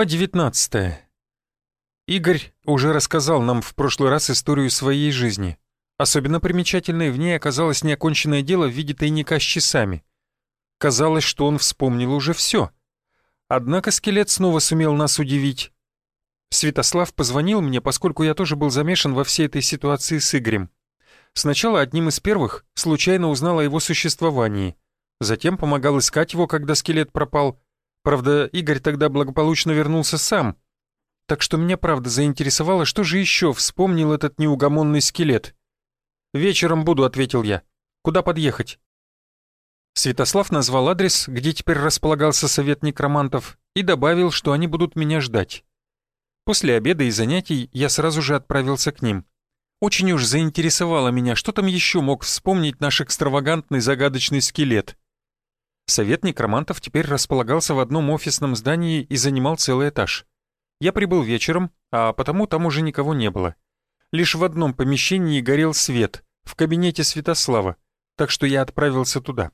Глава 19 Игорь уже рассказал нам в прошлый раз историю своей жизни. Особенно примечательной в ней оказалось неоконченное дело в виде тайника с часами. Казалось, что он вспомнил уже все. Однако скелет снова сумел нас удивить. Святослав позвонил мне, поскольку я тоже был замешан во всей этой ситуации с Игорем. Сначала одним из первых случайно узнал о его существовании. Затем помогал искать его, когда скелет пропал — Правда, Игорь тогда благополучно вернулся сам. Так что меня правда заинтересовало, что же еще вспомнил этот неугомонный скелет. «Вечером буду», — ответил я. «Куда подъехать?» Святослав назвал адрес, где теперь располагался совет некромантов, и добавил, что они будут меня ждать. После обеда и занятий я сразу же отправился к ним. Очень уж заинтересовало меня, что там еще мог вспомнить наш экстравагантный загадочный скелет. Совет некромантов теперь располагался в одном офисном здании и занимал целый этаж. Я прибыл вечером, а потому там уже никого не было. Лишь в одном помещении горел свет, в кабинете Святослава, так что я отправился туда.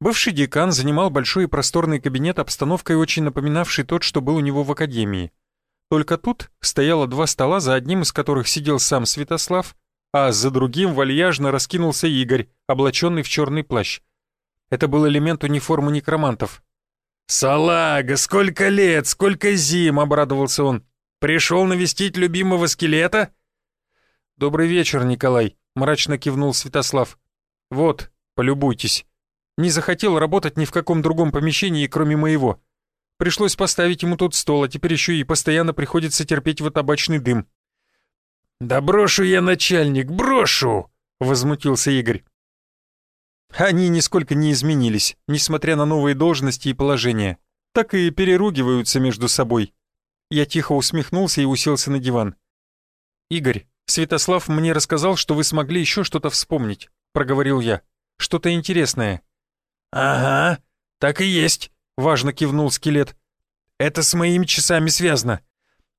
Бывший декан занимал большой и просторный кабинет, обстановкой очень напоминавший тот, что был у него в академии. Только тут стояло два стола, за одним из которых сидел сам Святослав, а за другим вальяжно раскинулся Игорь, облаченный в черный плащ. Это был элемент униформы некромантов. «Салага, сколько лет, сколько зим!» — обрадовался он. «Пришел навестить любимого скелета?» «Добрый вечер, Николай», — мрачно кивнул Святослав. «Вот, полюбуйтесь. Не захотел работать ни в каком другом помещении, кроме моего. Пришлось поставить ему тут стол, а теперь еще и постоянно приходится терпеть вот табачный дым». «Да брошу я, начальник, брошу!» — возмутился Игорь. Они нисколько не изменились, несмотря на новые должности и положения. Так и переругиваются между собой. Я тихо усмехнулся и уселся на диван. «Игорь, Святослав мне рассказал, что вы смогли еще что-то вспомнить», — проговорил я. «Что-то интересное». «Ага, так и есть», — важно кивнул скелет. «Это с моими часами связано.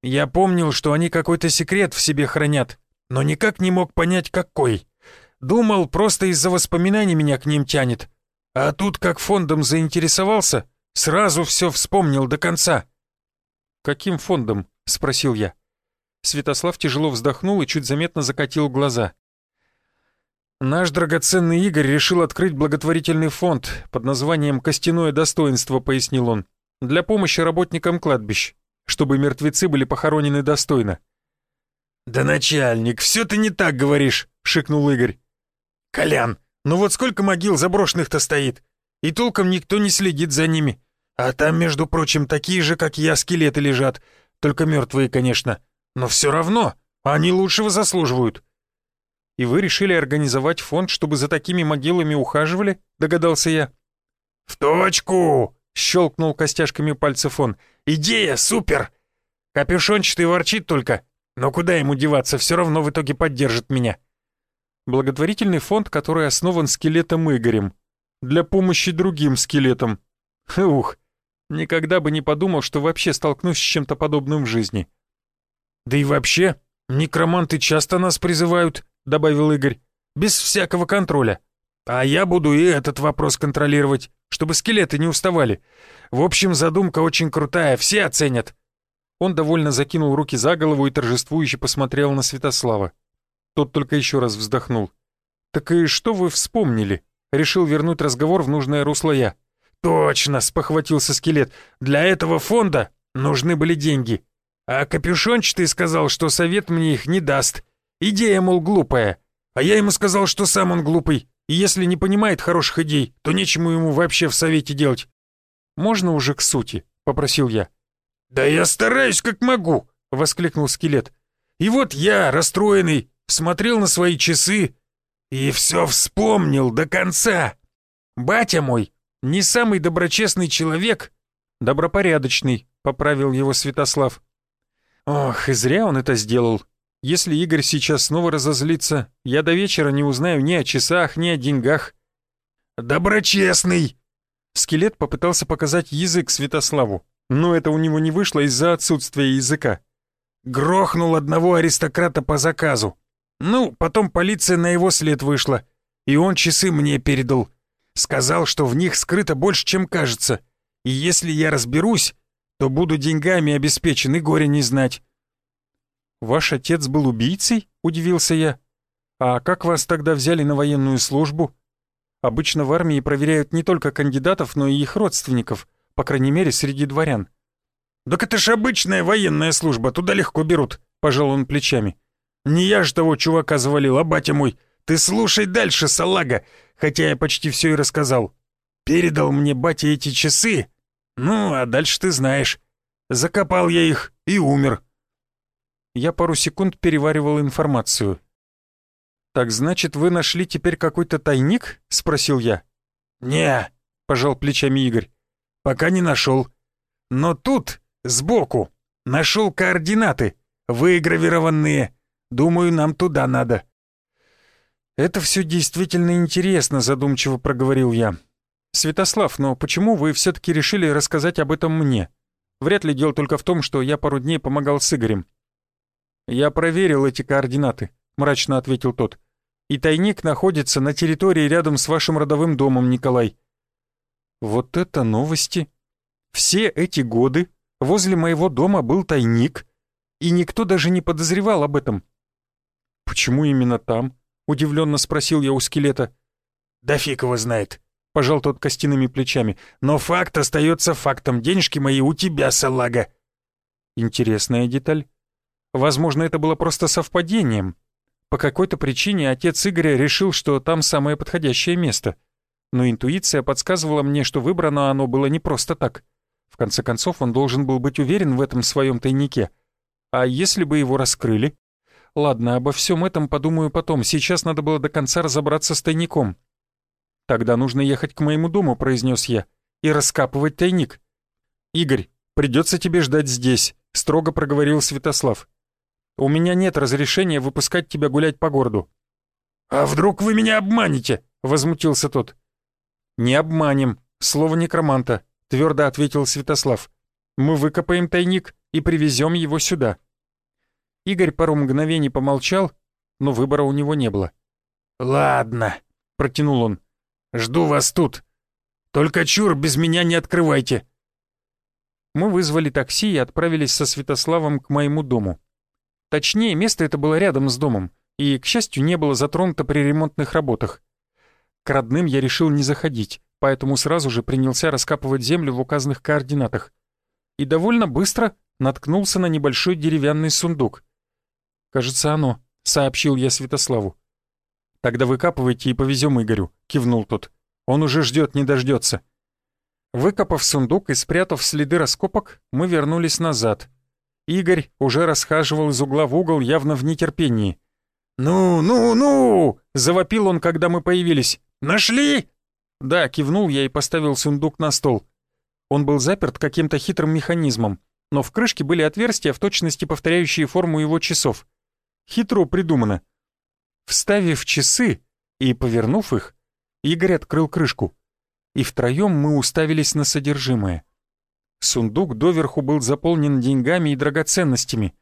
Я помнил, что они какой-то секрет в себе хранят, но никак не мог понять, какой. Думал, просто из-за воспоминаний меня к ним тянет. А тут, как фондом заинтересовался, сразу все вспомнил до конца». «Каким фондом?» — спросил я. Святослав тяжело вздохнул и чуть заметно закатил глаза. «Наш драгоценный Игорь решил открыть благотворительный фонд под названием «Костяное достоинство», — пояснил он, «для помощи работникам кладбищ, чтобы мертвецы были похоронены достойно». «Да, начальник, все ты не так говоришь», — шикнул Игорь. «Колян, ну вот сколько могил заброшенных-то стоит, и толком никто не следит за ними. А там, между прочим, такие же, как я, скелеты лежат, только мертвые, конечно. Но все равно, они лучшего заслуживают». «И вы решили организовать фонд, чтобы за такими могилами ухаживали?» — догадался я. «В точку!» — щелкнул костяшками пальцев он. «Идея супер! Капюшончатый ворчит только, но куда ему деваться, все равно в итоге поддержит меня». Благотворительный фонд, который основан скелетом Игорем. Для помощи другим скелетам. Ух, никогда бы не подумал, что вообще столкнусь с чем-то подобным в жизни. «Да и вообще, некроманты часто нас призывают», — добавил Игорь, «без всякого контроля. А я буду и этот вопрос контролировать, чтобы скелеты не уставали. В общем, задумка очень крутая, все оценят». Он довольно закинул руки за голову и торжествующе посмотрел на Святослава. Тот только еще раз вздохнул. «Так и что вы вспомнили?» Решил вернуть разговор в нужное русло я. «Точно!» — спохватился скелет. «Для этого фонда нужны были деньги. А капюшончатый сказал, что совет мне их не даст. Идея, мол, глупая. А я ему сказал, что сам он глупый. И если не понимает хороших идей, то нечему ему вообще в совете делать». «Можно уже к сути?» — попросил я. «Да я стараюсь как могу!» — воскликнул скелет. «И вот я, расстроенный, смотрел на свои часы и все вспомнил до конца. Батя мой не самый доброчестный человек, добропорядочный, поправил его Святослав. Ох, и зря он это сделал. Если Игорь сейчас снова разозлится, я до вечера не узнаю ни о часах, ни о деньгах. Доброчестный! Скелет попытался показать язык Святославу, но это у него не вышло из-за отсутствия языка. Грохнул одного аристократа по заказу. Ну, потом полиция на его след вышла, и он часы мне передал. Сказал, что в них скрыто больше, чем кажется, и если я разберусь, то буду деньгами обеспечен и горе не знать». «Ваш отец был убийцей?» — удивился я. «А как вас тогда взяли на военную службу?» Обычно в армии проверяют не только кандидатов, но и их родственников, по крайней мере, среди дворян. «Так это ж обычная военная служба, туда легко берут», — пожал он плечами. «Не я ж того чувака завалил, а батя мой. Ты слушай дальше, салага, хотя я почти все и рассказал. Передал мне батя эти часы, ну, а дальше ты знаешь. Закопал я их и умер». Я пару секунд переваривал информацию. «Так значит, вы нашли теперь какой-то тайник?» — спросил я. «Не», — пожал плечами Игорь. «Пока не нашел. Но тут, сбоку, нашел координаты, выгравированные. Думаю, нам туда надо». «Это все действительно интересно», — задумчиво проговорил я. «Святослав, но почему вы все-таки решили рассказать об этом мне? Вряд ли дело только в том, что я пару дней помогал с Игорем». «Я проверил эти координаты мрачно ответил тот. «И тайник находится на территории рядом с вашим родовым домом, Николай». «Вот это новости! Все эти годы возле моего дома был тайник, и никто даже не подозревал об этом». «Почему именно там?» — удивленно спросил я у скелета. «Да фиг его знает», — пожал тот костяными плечами. «Но факт остается фактом. Денежки мои у тебя, салага». Интересная деталь. Возможно, это было просто совпадением, по какой-то причине отец Игоря решил, что там самое подходящее место. Но интуиция подсказывала мне, что выбрано оно было не просто так. В конце концов, он должен был быть уверен в этом своем тайнике. А если бы его раскрыли? Ладно, обо всем этом подумаю потом. Сейчас надо было до конца разобраться с тайником. «Тогда нужно ехать к моему дому», — произнес я, — «и раскапывать тайник». «Игорь, придется тебе ждать здесь», — строго проговорил Святослав. У меня нет разрешения выпускать тебя гулять по городу». «А вдруг вы меня обманете?» — возмутился тот. «Не обманем. Слово некроманта», — твердо ответил Святослав. «Мы выкопаем тайник и привезем его сюда». Игорь пару мгновений помолчал, но выбора у него не было. «Ладно», — протянул он. «Жду вас тут. Только чур, без меня не открывайте». Мы вызвали такси и отправились со Святославом к моему дому. Точнее, место это было рядом с домом, и, к счастью, не было затронуто при ремонтных работах. К родным я решил не заходить, поэтому сразу же принялся раскапывать землю в указанных координатах. И довольно быстро наткнулся на небольшой деревянный сундук. «Кажется, оно», — сообщил я Святославу. «Тогда выкапывайте и повезем Игорю», — кивнул тот. «Он уже ждет, не дождется». Выкопав сундук и спрятав следы раскопок, мы вернулись назад — Игорь уже расхаживал из угла в угол явно в нетерпении. «Ну, ну, ну!» — завопил он, когда мы появились. «Нашли?» «Да», — кивнул я и поставил сундук на стол. Он был заперт каким-то хитрым механизмом, но в крышке были отверстия, в точности повторяющие форму его часов. Хитро придумано. Вставив часы и повернув их, Игорь открыл крышку. И втроем мы уставились на содержимое. Сундук доверху был заполнен деньгами и драгоценностями.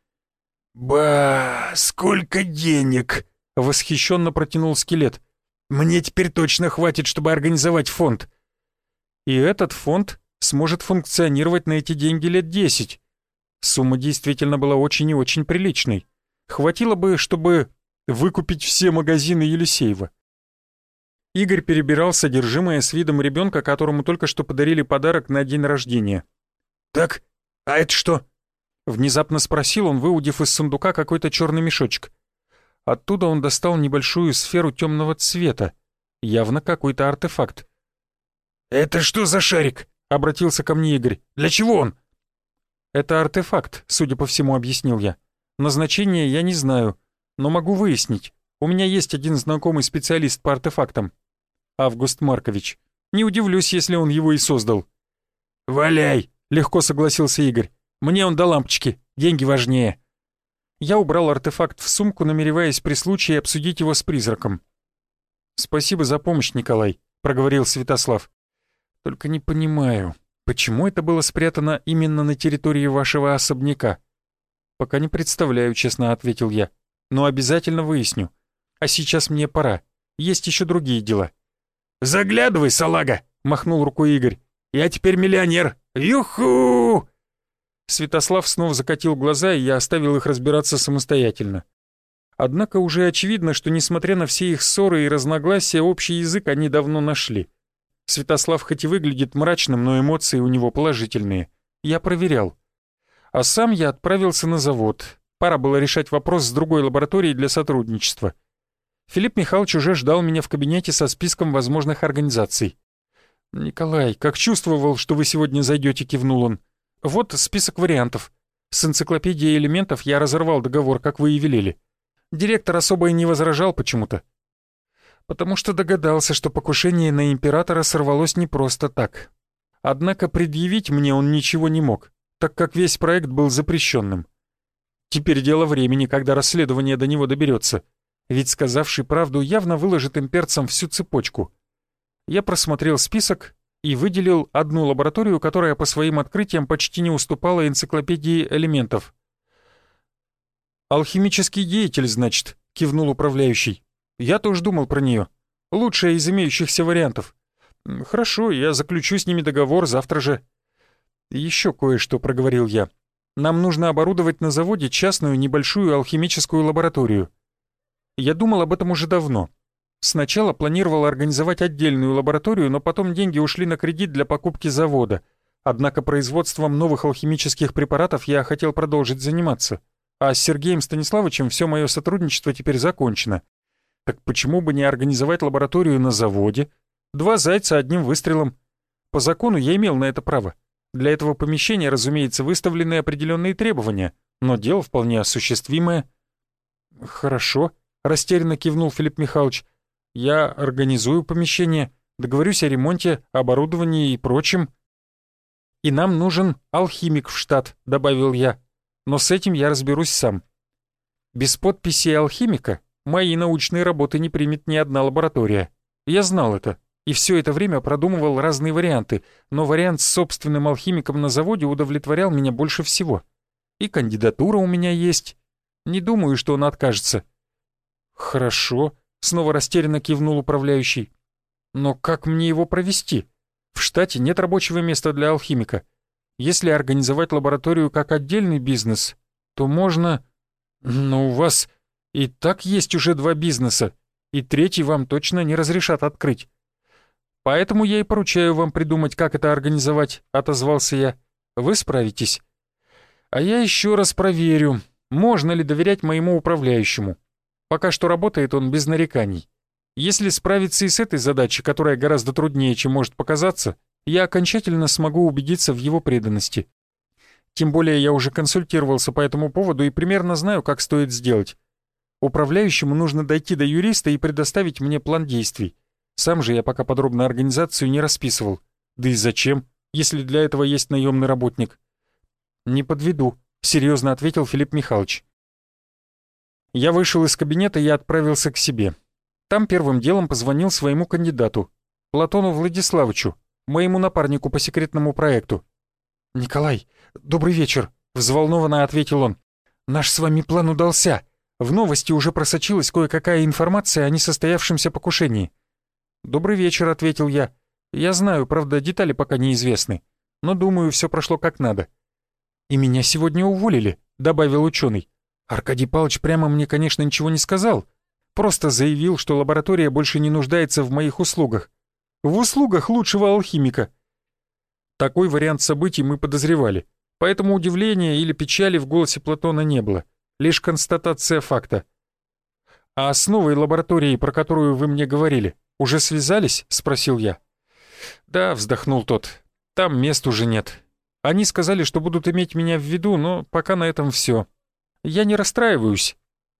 «Ба, сколько денег!» — восхищенно протянул скелет. «Мне теперь точно хватит, чтобы организовать фонд». «И этот фонд сможет функционировать на эти деньги лет десять». Сумма действительно была очень и очень приличной. Хватило бы, чтобы выкупить все магазины Елисеева. Игорь перебирал содержимое с видом ребенка, которому только что подарили подарок на день рождения. «Так, а это что?» Внезапно спросил он, выудив из сундука какой-то черный мешочек. Оттуда он достал небольшую сферу темного цвета, явно какой-то артефакт. «Это что за шарик?» — обратился ко мне Игорь. «Для чего он?» «Это артефакт», — судя по всему, объяснил я. «Назначение я не знаю, но могу выяснить. У меня есть один знакомый специалист по артефактам. Август Маркович. Не удивлюсь, если он его и создал». «Валяй!» — легко согласился Игорь. «Мне он до лампочки, деньги важнее». Я убрал артефакт в сумку, намереваясь при случае обсудить его с призраком. «Спасибо за помощь, Николай», — проговорил Святослав. «Только не понимаю, почему это было спрятано именно на территории вашего особняка?» «Пока не представляю», — честно ответил я. «Но обязательно выясню. А сейчас мне пора. Есть еще другие дела». «Заглядывай, салага!» — махнул рукой Игорь. «Я теперь миллионер, Юху!» Святослав снова закатил глаза, и я оставил их разбираться самостоятельно. Однако уже очевидно, что несмотря на все их ссоры и разногласия, общий язык они давно нашли. Святослав хоть и выглядит мрачным, но эмоции у него положительные. Я проверял. А сам я отправился на завод. Пора было решать вопрос с другой лабораторией для сотрудничества. Филипп Михайлович уже ждал меня в кабинете со списком возможных организаций. «Николай, как чувствовал, что вы сегодня зайдете, кивнул он. Вот список вариантов. С энциклопедией элементов я разорвал договор, как вы и велели. Директор особо и не возражал почему-то. Потому что догадался, что покушение на императора сорвалось не просто так. Однако предъявить мне он ничего не мог, так как весь проект был запрещенным. Теперь дело времени, когда расследование до него доберется. Ведь сказавший правду явно выложит имперцам всю цепочку. Я просмотрел список и выделил одну лабораторию, которая по своим открытиям почти не уступала энциклопедии элементов. «Алхимический деятель, значит», — кивнул управляющий. «Я тоже думал про нее. Лучшая из имеющихся вариантов. Хорошо, я заключу с ними договор завтра же». «Еще кое-что», — проговорил я. «Нам нужно оборудовать на заводе частную небольшую алхимическую лабораторию». Я думал об этом уже давно. Сначала планировал организовать отдельную лабораторию, но потом деньги ушли на кредит для покупки завода. Однако производством новых алхимических препаратов я хотел продолжить заниматься. А с Сергеем Станиславовичем все мое сотрудничество теперь закончено. Так почему бы не организовать лабораторию на заводе? Два зайца одним выстрелом. По закону я имел на это право. Для этого помещения, разумеется, выставлены определенные требования, но дело вполне осуществимое. «Хорошо», — растерянно кивнул Филипп Михайлович. «Я организую помещение, договорюсь о ремонте, оборудовании и прочем». «И нам нужен алхимик в штат», — добавил я но с этим я разберусь сам. Без подписи алхимика мои научные работы не примет ни одна лаборатория. Я знал это, и все это время продумывал разные варианты, но вариант с собственным алхимиком на заводе удовлетворял меня больше всего. И кандидатура у меня есть. Не думаю, что он откажется. «Хорошо», — снова растерянно кивнул управляющий. «Но как мне его провести? В штате нет рабочего места для алхимика. Если организовать лабораторию как отдельный бизнес, то можно... Но у вас и так есть уже два бизнеса, и третий вам точно не разрешат открыть. Поэтому я и поручаю вам придумать, как это организовать, отозвался я. Вы справитесь. А я еще раз проверю, можно ли доверять моему управляющему. Пока что работает он без нареканий. Если справиться и с этой задачей, которая гораздо труднее, чем может показаться, я окончательно смогу убедиться в его преданности. Тем более я уже консультировался по этому поводу и примерно знаю, как стоит сделать. Управляющему нужно дойти до юриста и предоставить мне план действий. Сам же я пока подробно организацию не расписывал. Да и зачем, если для этого есть наемный работник? «Не подведу», — серьезно ответил Филипп Михайлович. Я вышел из кабинета и отправился к себе. Там первым делом позвонил своему кандидату, Платону Владиславовичу, моему напарнику по секретному проекту». «Николай, добрый вечер», — взволнованно ответил он. «Наш с вами план удался. В новости уже просочилась кое-какая информация о несостоявшемся покушении». «Добрый вечер», — ответил я. «Я знаю, правда, детали пока неизвестны, но думаю, все прошло как надо». «И меня сегодня уволили», — добавил ученый. Аркадий Павлович прямо мне, конечно, ничего не сказал. Просто заявил, что лаборатория больше не нуждается в моих услугах, в услугах лучшего алхимика. Такой вариант событий мы подозревали, поэтому удивления или печали в голосе Платона не было, лишь констатация факта. «А с новой лабораторией, про которую вы мне говорили, уже связались?» — спросил я. «Да», — вздохнул тот, — «там мест уже нет. Они сказали, что будут иметь меня в виду, но пока на этом все. Я не расстраиваюсь.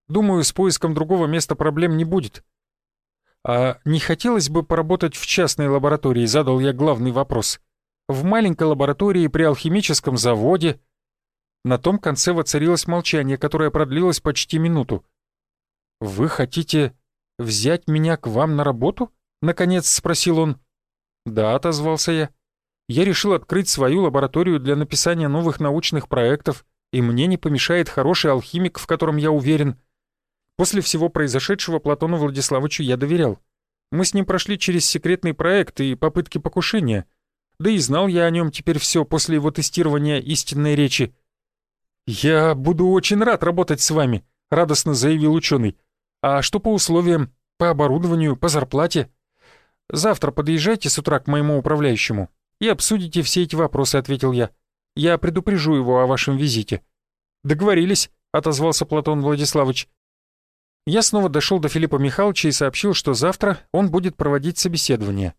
Думаю, с поиском другого места проблем не будет. «А не хотелось бы поработать в частной лаборатории?» — задал я главный вопрос. «В маленькой лаборатории при алхимическом заводе...» На том конце воцарилось молчание, которое продлилось почти минуту. «Вы хотите взять меня к вам на работу?» — наконец спросил он. «Да», — отозвался я. «Я решил открыть свою лабораторию для написания новых научных проектов, и мне не помешает хороший алхимик, в котором я уверен». После всего произошедшего Платону Владиславовичу я доверял. Мы с ним прошли через секретный проект и попытки покушения. Да и знал я о нем теперь все после его тестирования истинной речи. «Я буду очень рад работать с вами», — радостно заявил ученый. «А что по условиям? По оборудованию? По зарплате?» «Завтра подъезжайте с утра к моему управляющему и обсудите все эти вопросы», — ответил я. «Я предупрежу его о вашем визите». «Договорились», — отозвался Платон Владиславович. Я снова дошел до Филиппа Михайловича и сообщил, что завтра он будет проводить собеседование.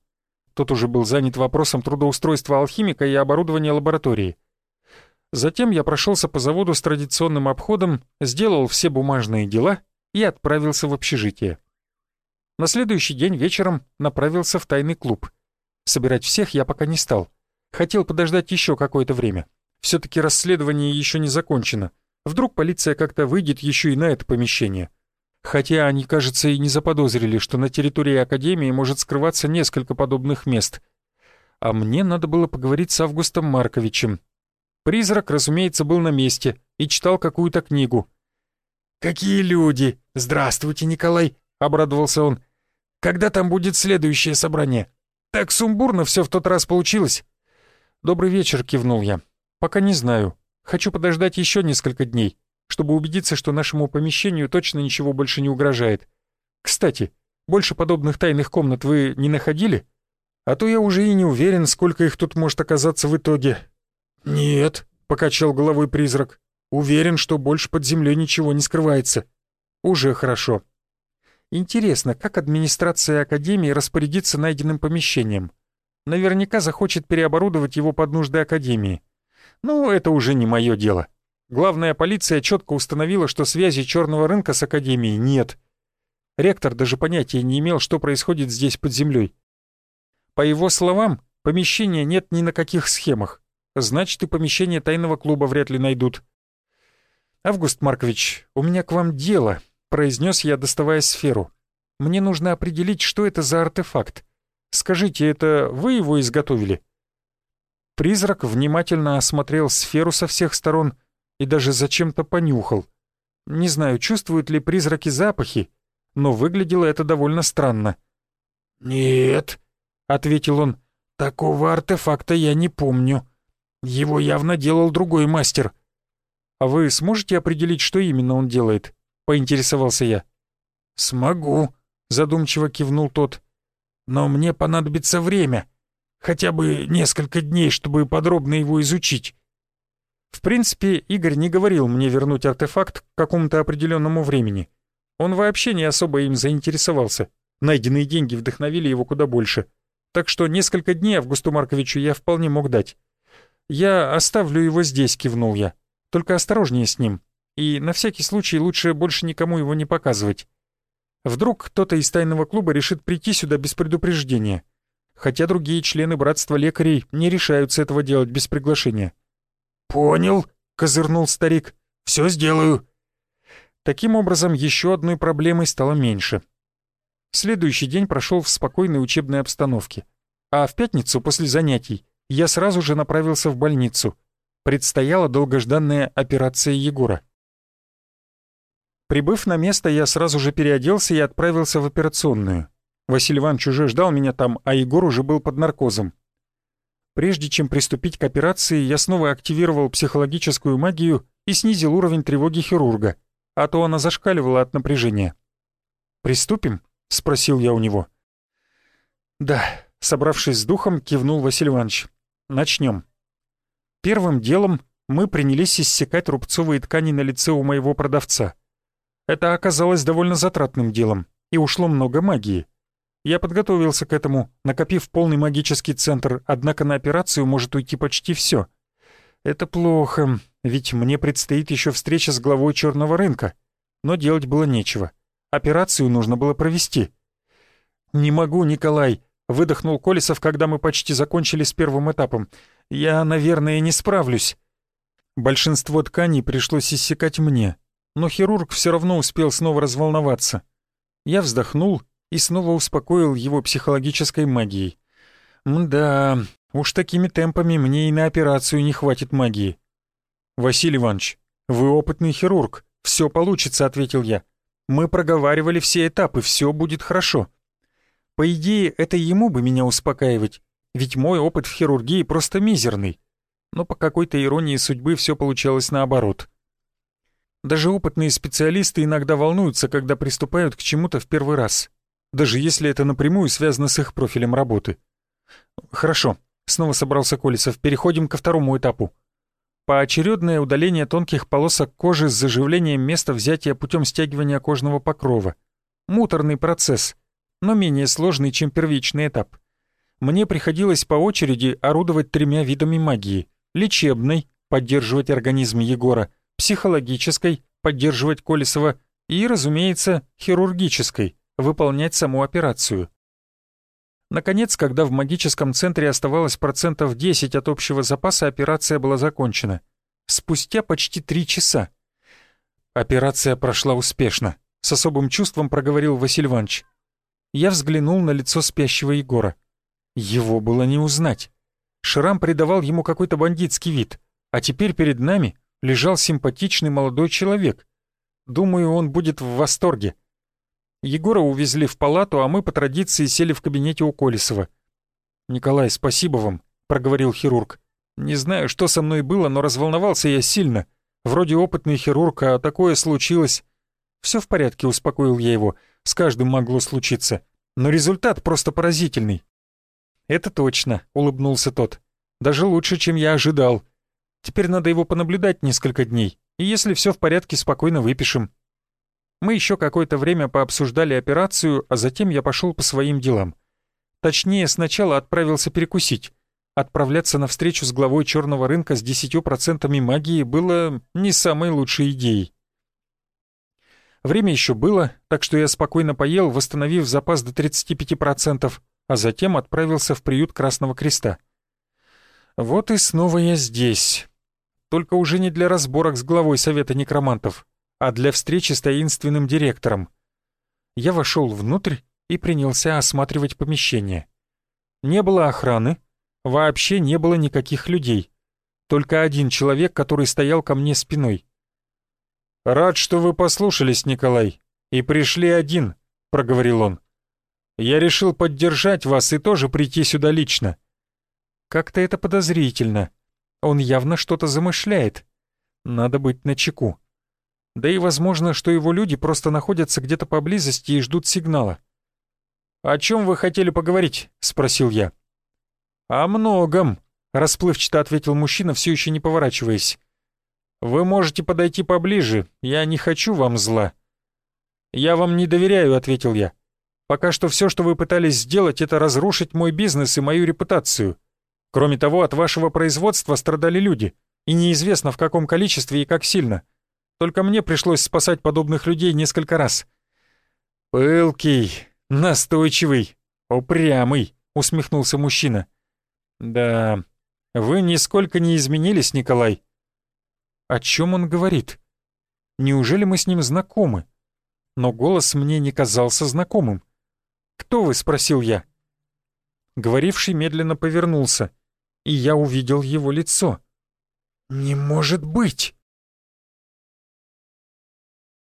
Тот уже был занят вопросом трудоустройства алхимика и оборудования лаборатории. Затем я прошелся по заводу с традиционным обходом, сделал все бумажные дела и отправился в общежитие. На следующий день вечером направился в тайный клуб. Собирать всех я пока не стал. Хотел подождать еще какое-то время. Все-таки расследование еще не закончено. Вдруг полиция как-то выйдет еще и на это помещение. Хотя они, кажется, и не заподозрили, что на территории Академии может скрываться несколько подобных мест. А мне надо было поговорить с Августом Марковичем. Призрак, разумеется, был на месте и читал какую-то книгу. «Какие люди! Здравствуйте, Николай!» — обрадовался он. Когда там будет следующее собрание? Так сумбурно все в тот раз получилось». «Добрый вечер», — кивнул я. «Пока не знаю. Хочу подождать еще несколько дней, чтобы убедиться, что нашему помещению точно ничего больше не угрожает. Кстати, больше подобных тайных комнат вы не находили? А то я уже и не уверен, сколько их тут может оказаться в итоге». «Нет», — покачал головой призрак. «Уверен, что больше под землей ничего не скрывается». «Уже хорошо. Интересно, как администрация Академии распорядится найденным помещением? Наверняка захочет переоборудовать его под нужды Академии. Ну, это уже не мое дело. Главная полиция четко установила, что связи черного рынка с Академией нет. Ректор даже понятия не имел, что происходит здесь под землей. По его словам, помещения нет ни на каких схемах. Значит, и помещение тайного клуба вряд ли найдут. «Август Маркович, у меня к вам дело», — произнес я, доставая сферу. «Мне нужно определить, что это за артефакт. Скажите, это вы его изготовили?» Призрак внимательно осмотрел сферу со всех сторон и даже зачем-то понюхал. Не знаю, чувствуют ли призраки запахи, но выглядело это довольно странно. «Нет», — ответил он, — «такого артефакта я не помню. Его явно делал другой мастер». «А вы сможете определить, что именно он делает?» поинтересовался я. «Смогу», — задумчиво кивнул тот. «Но мне понадобится время, хотя бы несколько дней, чтобы подробно его изучить». В принципе, Игорь не говорил мне вернуть артефакт к какому-то определенному времени. Он вообще не особо им заинтересовался. Найденные деньги вдохновили его куда больше. Так что несколько дней Августу Марковичу я вполне мог дать. «Я оставлю его здесь», — кивнул я. «Только осторожнее с ним и на всякий случай лучше больше никому его не показывать. Вдруг кто-то из тайного клуба решит прийти сюда без предупреждения, хотя другие члены братства лекарей не решаются этого делать без приглашения. «Понял», — козырнул старик, — «все сделаю». Таким образом, еще одной проблемой стало меньше. Следующий день прошел в спокойной учебной обстановке, а в пятницу после занятий я сразу же направился в больницу. Предстояла долгожданная операция Егора. Прибыв на место, я сразу же переоделся и отправился в операционную. Василий Иванович уже ждал меня там, а Егор уже был под наркозом. Прежде чем приступить к операции, я снова активировал психологическую магию и снизил уровень тревоги хирурга, а то она зашкаливала от напряжения. «Приступим?» — спросил я у него. «Да», — собравшись с духом, кивнул Василий Иванович. «Начнем». Первым делом мы принялись иссекать рубцовые ткани на лице у моего продавца — это оказалось довольно затратным делом, и ушло много магии. Я подготовился к этому, накопив полный магический центр, однако на операцию может уйти почти все. Это плохо, ведь мне предстоит еще встреча с главой черного рынка. Но делать было нечего. Операцию нужно было провести. «Не могу, Николай», — выдохнул Колесов, когда мы почти закончили с первым этапом. «Я, наверное, не справлюсь». Большинство тканей пришлось иссекать мне, но хирург все равно успел снова разволноваться. Я вздохнул и снова успокоил его психологической магией. «Да, уж такими темпами мне и на операцию не хватит магии». «Василий Иванович, вы опытный хирург, все получится», — ответил я. «Мы проговаривали все этапы, все будет хорошо». По идее, это ему бы меня успокаивать, ведь мой опыт в хирургии просто мизерный. Но по какой-то иронии судьбы все получалось наоборот. Даже опытные специалисты иногда волнуются, когда приступают к чему-то в первый раз, даже если это напрямую связано с их профилем работы. Хорошо, снова собрался Колесов, переходим ко второму этапу. Поочередное удаление тонких полосок кожи с заживлением места взятия путем стягивания кожного покрова. Муторный процесс, но менее сложный, чем первичный этап. Мне приходилось по очереди орудовать тремя видами магии. Лечебной, поддерживать организм Егора, психологической, поддерживать Колесова и, разумеется, хирургической, выполнять саму операцию. Наконец, когда в магическом центре оставалось процентов 10 от общего запаса, операция была закончена. Спустя почти три часа. Операция прошла успешно. С особым чувством проговорил Василь Иванович. Я взглянул на лицо спящего Егора. Его было не узнать. Шрам придавал ему какой-то бандитский вид, а теперь перед нами лежал симпатичный молодой человек. Думаю, он будет в восторге. Егора увезли в палату, а мы по традиции сели в кабинете у Колесова. «Николай, спасибо вам», — проговорил хирург. «Не знаю, что со мной было, но разволновался я сильно. Вроде опытный хирург, а такое случилось». «Все в порядке», — успокоил я его. «С каждым могло случиться. Но результат просто поразительный». «Это точно», — улыбнулся тот. «Даже лучше, чем я ожидал. Теперь надо его понаблюдать несколько дней, и если все в порядке, спокойно выпишем». Мы еще какое-то время пообсуждали операцию, а затем я пошел по своим делам. Точнее, сначала отправился перекусить. Отправляться на встречу с главой черного рынка с 10% магии было не самой лучшей идеей. Время еще было, так что я спокойно поел, восстановив запас до 35%, а затем отправился в приют Красного Креста. Вот и снова я здесь. Только уже не для разборок с главой Совета Некромантов, а для встречи с таинственным директором. Я вошел внутрь и принялся осматривать помещение. Не было охраны, вообще не было никаких людей. Только один человек, который стоял ко мне спиной. «Рад, что вы послушались, Николай, и пришли один», — проговорил он. «Я решил поддержать вас и тоже прийти сюда лично». Как-то это подозрительно. Он явно что-то замышляет. Надо быть начеку. Да и возможно, что его люди просто находятся где-то поблизости и ждут сигнала. «О чем вы хотели поговорить?» — спросил я. «О многом», — расплывчато ответил мужчина, все еще не поворачиваясь. Вы можете подойти поближе, я не хочу вам зла». «Я вам не доверяю», — ответил я. «Пока что все, что вы пытались сделать, это разрушить мой бизнес и мою репутацию. Кроме того, от вашего производства страдали люди, и неизвестно в каком количестве и как сильно. Только мне пришлось спасать подобных людей несколько раз». «Пылкий, настойчивый, упрямый», — усмехнулся мужчина. «Да, вы нисколько не изменились, Николай. О чем он говорит? Неужели мы с ним знакомы? Но голос мне не казался знакомым. «Кто вы?» — спросил я. Говоривший медленно повернулся, и я увидел его лицо. «Не может быть!»